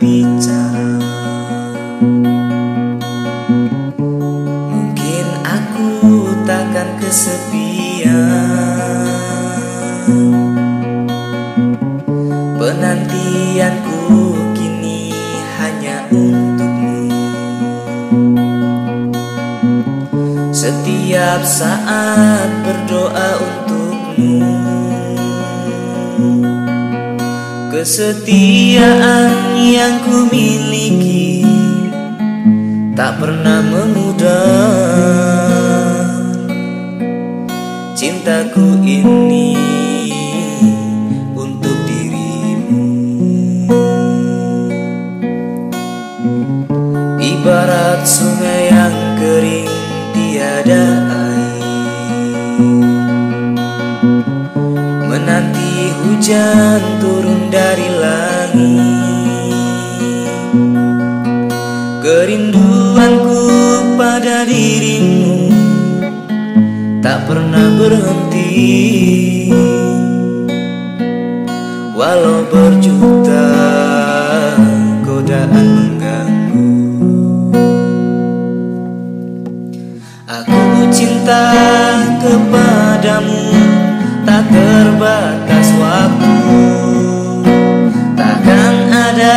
bicara. Mungkin aku takkan kesepian. Penantianku kini hanya untukmu. Setiap saat Kesetiaan yang ku miliki Tak pernah memudar. Cintaku ini untuk dirimu. Ibarat sungai yang kering tiada air. Menanti hujan turun dari langit. Kerinduanku pada dirimu Tak pernah berhenti. Walau berjuta godaan mengganggu. Aku cinta kepadamu Tak terbatas waktu. Takkan ada